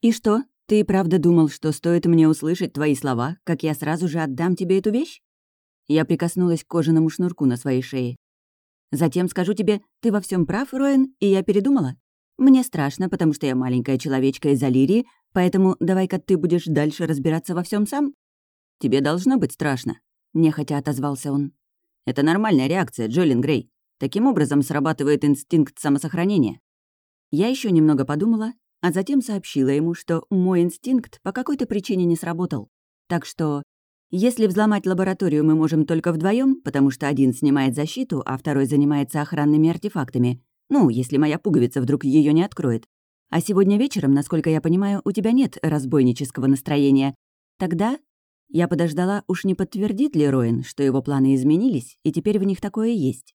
«И что, ты правда думал, что стоит мне услышать твои слова, как я сразу же отдам тебе эту вещь?» Я прикоснулась к кожаному шнурку на своей шее. «Затем скажу тебе, ты во всем прав, Роэн, и я передумала. Мне страшно, потому что я маленькая человечка из Алирии, поэтому давай-ка ты будешь дальше разбираться во всем сам». «Тебе должно быть страшно», — нехотя отозвался он. «Это нормальная реакция, Джолин Грей. Таким образом срабатывает инстинкт самосохранения». Я еще немного подумала, а затем сообщила ему, что мой инстинкт по какой-то причине не сработал. Так что, если взломать лабораторию мы можем только вдвоем, потому что один снимает защиту, а второй занимается охранными артефактами, ну, если моя пуговица вдруг ее не откроет. А сегодня вечером, насколько я понимаю, у тебя нет разбойнического настроения. Тогда я подождала, уж не подтвердит ли Роин, что его планы изменились, и теперь в них такое есть.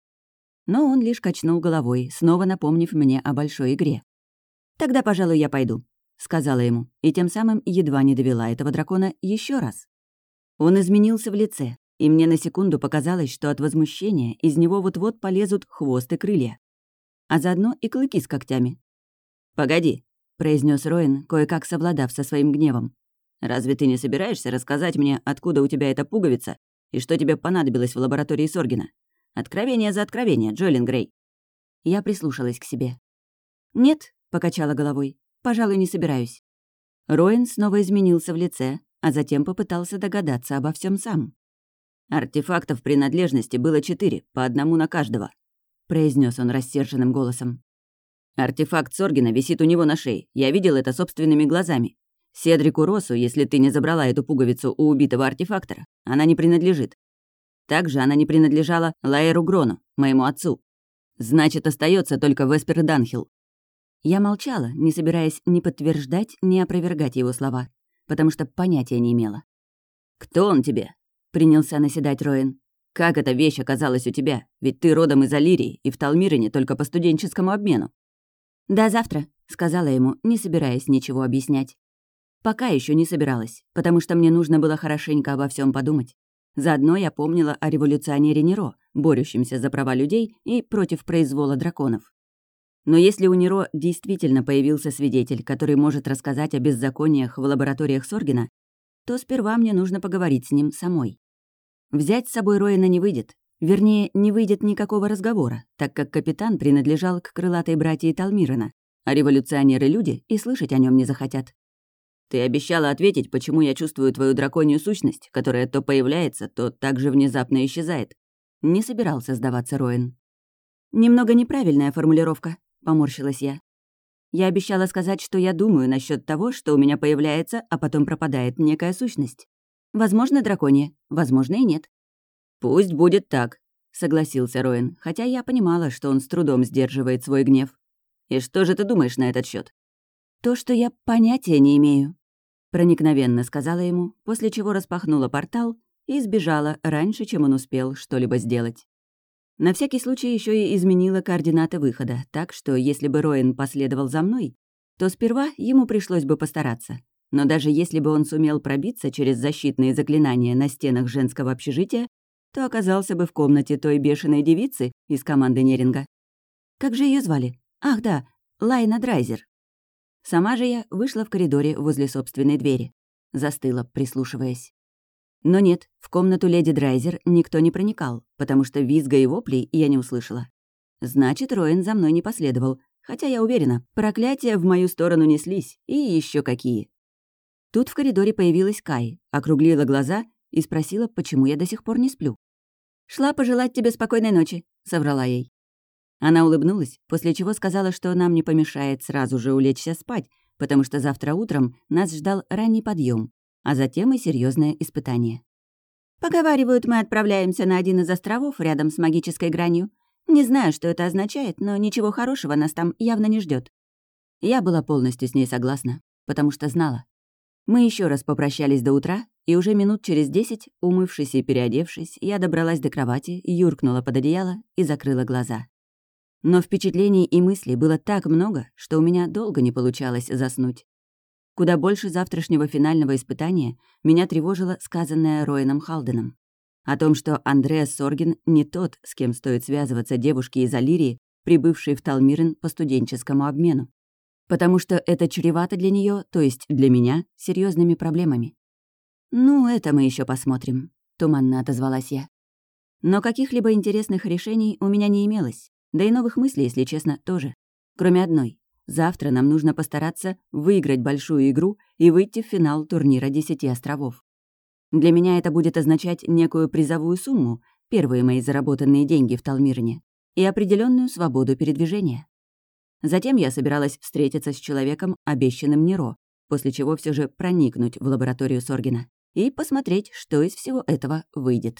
Но он лишь качнул головой, снова напомнив мне о большой игре. «Тогда, пожалуй, я пойду», — сказала ему, и тем самым едва не довела этого дракона еще раз. Он изменился в лице, и мне на секунду показалось, что от возмущения из него вот-вот полезут хвост и крылья а заодно и клыки с когтями. «Погоди», — произнес Роин, кое-как совладав со своим гневом. «Разве ты не собираешься рассказать мне, откуда у тебя эта пуговица и что тебе понадобилось в лаборатории Соргина? Откровение за откровение, Джолин Грей». Я прислушалась к себе. «Нет», — покачала головой, — «пожалуй, не собираюсь». Роин снова изменился в лице, а затем попытался догадаться обо всем сам. Артефактов принадлежности было четыре, по одному на каждого произнес он рассерженным голосом. «Артефакт Соргина висит у него на шее. Я видел это собственными глазами. Седрику Росу, если ты не забрала эту пуговицу у убитого артефактора, она не принадлежит. Также она не принадлежала Лаэру Грону, моему отцу. Значит, остается только Веспер Данхилл. Я молчала, не собираясь ни подтверждать, ни опровергать его слова, потому что понятия не имела. «Кто он тебе?» — принялся наседать Роин. Как эта вещь оказалась у тебя? Ведь ты родом из Алирии и в Талмире только по студенческому обмену». «До завтра», — сказала ему, не собираясь ничего объяснять. Пока еще не собиралась, потому что мне нужно было хорошенько обо всем подумать. Заодно я помнила о революционере Неро, борющемся за права людей и против произвола драконов. Но если у Неро действительно появился свидетель, который может рассказать о беззакониях в лабораториях Соргина, то сперва мне нужно поговорить с ним самой. Взять с собой Роина не выйдет. Вернее, не выйдет никакого разговора, так как капитан принадлежал к крылатой братье Талмирана, а революционеры-люди и слышать о нем не захотят. Ты обещала ответить, почему я чувствую твою драконью сущность, которая то появляется, то так же внезапно исчезает. Не собирался сдаваться Роин. «Немного неправильная формулировка», — поморщилась я. Я обещала сказать, что я думаю насчет того, что у меня появляется, а потом пропадает некая сущность. Возможно, драконья, возможно и нет. «Пусть будет так», — согласился Роин, хотя я понимала, что он с трудом сдерживает свой гнев. «И что же ты думаешь на этот счет? «То, что я понятия не имею», — проникновенно сказала ему, после чего распахнула портал и сбежала раньше, чем он успел что-либо сделать. На всякий случай еще и изменила координаты выхода, так что если бы Роин последовал за мной, то сперва ему пришлось бы постараться. Но даже если бы он сумел пробиться через защитные заклинания на стенах женского общежития, то оказался бы в комнате той бешеной девицы из команды Неринга. Как же ее звали? Ах да, Лайна Драйзер. Сама же я вышла в коридоре возле собственной двери. Застыла, прислушиваясь. Но нет, в комнату леди Драйзер никто не проникал, потому что визга и воплей я не услышала. Значит, Роин за мной не последовал, хотя я уверена, проклятия в мою сторону неслись, и еще какие. Тут в коридоре появилась Кай, округлила глаза и спросила, почему я до сих пор не сплю. «Шла пожелать тебе спокойной ночи», — соврала ей. Она улыбнулась, после чего сказала, что нам не помешает сразу же улечься спать, потому что завтра утром нас ждал ранний подъем, а затем и серьезное испытание. «Поговаривают, мы отправляемся на один из островов рядом с магической гранью. Не знаю, что это означает, но ничего хорошего нас там явно не ждет. Я была полностью с ней согласна, потому что знала. Мы еще раз попрощались до утра, и уже минут через десять, умывшись и переодевшись, я добралась до кровати, юркнула под одеяло и закрыла глаза. Но впечатлений и мыслей было так много, что у меня долго не получалось заснуть. Куда больше завтрашнего финального испытания меня тревожило сказанное Роином Халденом. О том, что Андреас Соргин не тот, с кем стоит связываться девушке из Алирии, прибывшей в Талмирен по студенческому обмену. потому что это чревато для нее, то есть для меня, серьезными проблемами. «Ну, это мы еще посмотрим», — туманно отозвалась я. Но каких-либо интересных решений у меня не имелось, да и новых мыслей, если честно, тоже. Кроме одной. Завтра нам нужно постараться выиграть большую игру и выйти в финал турнира Десяти островов. Для меня это будет означать некую призовую сумму, первые мои заработанные деньги в Талмирне, и определенную свободу передвижения. Затем я собиралась встретиться с человеком, обещанным Неро, после чего все же проникнуть в лабораторию Соргина и посмотреть, что из всего этого выйдет.